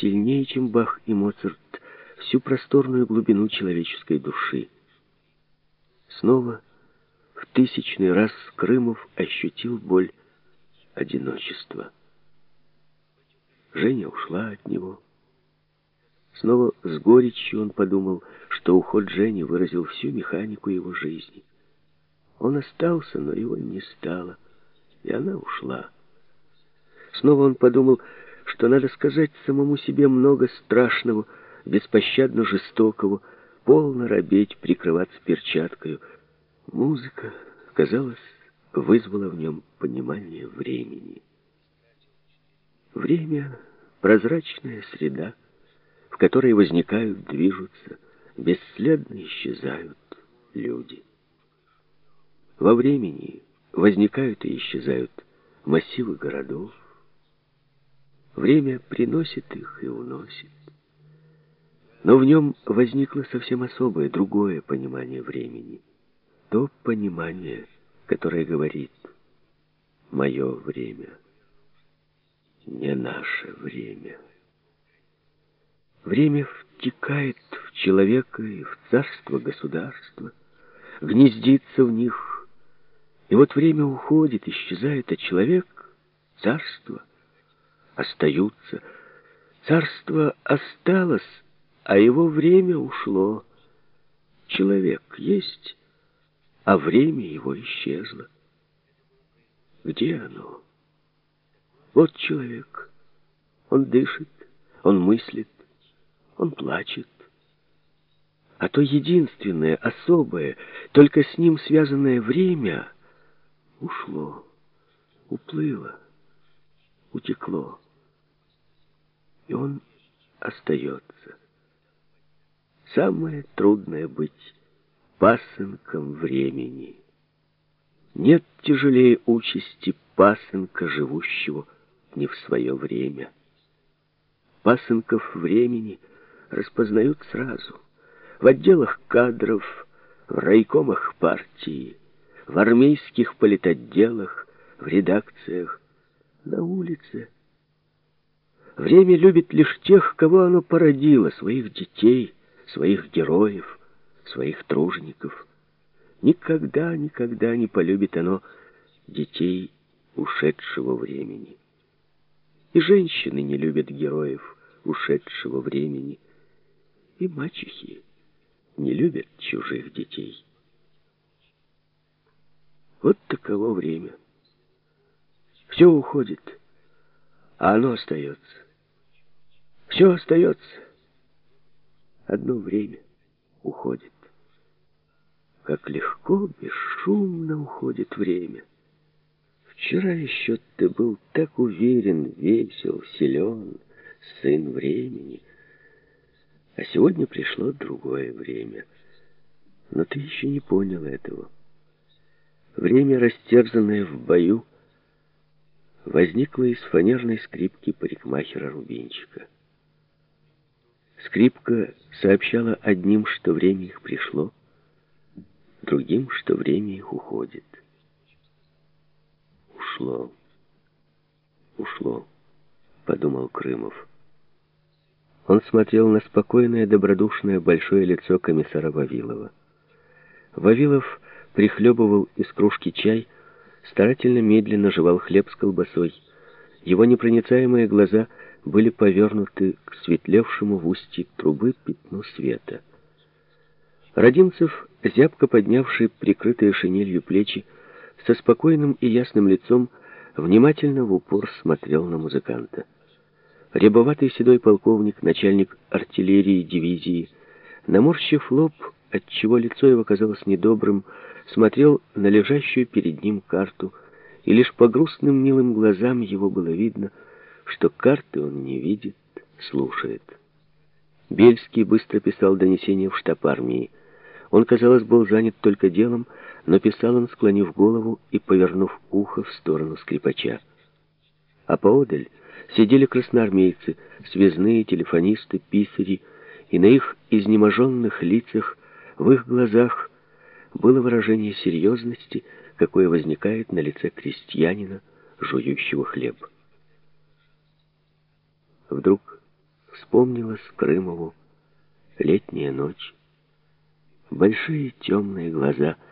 сильнее, чем Бах и Моцарт, всю просторную глубину человеческой души. Снова в тысячный раз Крымов ощутил боль одиночества. Женя ушла от него. Снова с горечью он подумал, что уход Жени выразил всю механику его жизни. Он остался, но его не стало, и она ушла. Снова он подумал, что надо сказать самому себе много страшного, беспощадно жестокого, полно робеть, прикрываться перчаткою. Музыка, казалось, вызвала в нем понимание времени. Время — прозрачная среда, в которой возникают, движутся, бесследно исчезают люди. Во времени возникают и исчезают массивы городов. Время приносит их и уносит. Но в нем возникло совсем особое, другое понимание времени. То понимание, которое говорит «мое время» не наше время. Время втекает в человека и в царство государства, гнездится в них, и вот время уходит, исчезает, а человек, царство, остаются. Царство осталось, а его время ушло. Человек есть, а время его исчезло. Где оно? Вот человек. Он дышит, он мыслит, он плачет. А то единственное, особое, только с ним связанное время ушло, уплыло, утекло. И он остается. Самое трудное быть пасынком времени. Нет тяжелее участи пасынка, живущего не в свое время. Пасынков времени распознают сразу. В отделах кадров, в райкомах партии, в армейских политотделах, в редакциях, на улице. Время любит лишь тех, кого оно породило, своих детей, своих героев, своих тружеников. Никогда, никогда не полюбит оно детей ушедшего времени. И женщины не любят героев ушедшего времени. И мачехи не любят чужих детей. Вот таково время. Все уходит, а оно остается. Все остается. Одно время уходит. Как легко, бесшумно уходит время. Вчера еще ты был так уверен, весел, силен, сын времени. А сегодня пришло другое время. Но ты еще не понял этого. Время, растерзанное в бою, возникло из фанерной скрипки парикмахера Рубинчика. Скрипка сообщала одним, что время их пришло, другим, что время их уходит ушло. Ушло, подумал Крымов. Он смотрел на спокойное, добродушное, большое лицо комиссара Вавилова. Вавилов прихлебывал из кружки чай, старательно медленно жевал хлеб с колбасой. Его непроницаемые глаза были повернуты к светлевшему в устье трубы пятну света. Родимцев, зябко поднявший прикрытые шинелью плечи, со спокойным и ясным лицом внимательно в упор смотрел на музыканта. Рябоватый седой полковник, начальник артиллерии дивизии, наморщив лоб, отчего лицо его казалось недобрым, смотрел на лежащую перед ним карту, и лишь по грустным милым глазам его было видно, что карты он не видит, слушает. Бельский быстро писал донесение в штаб армии. Он, казалось, был занят только делом, но писал он, склонив голову и повернув ухо в сторону скрипача. А поодаль сидели красноармейцы, связные, телефонисты, писари, и на их изнеможенных лицах, в их глазах было выражение серьезности, какое возникает на лице крестьянина, жующего хлеб. Вдруг вспомнилась Крымову летняя ночь, большие темные глаза —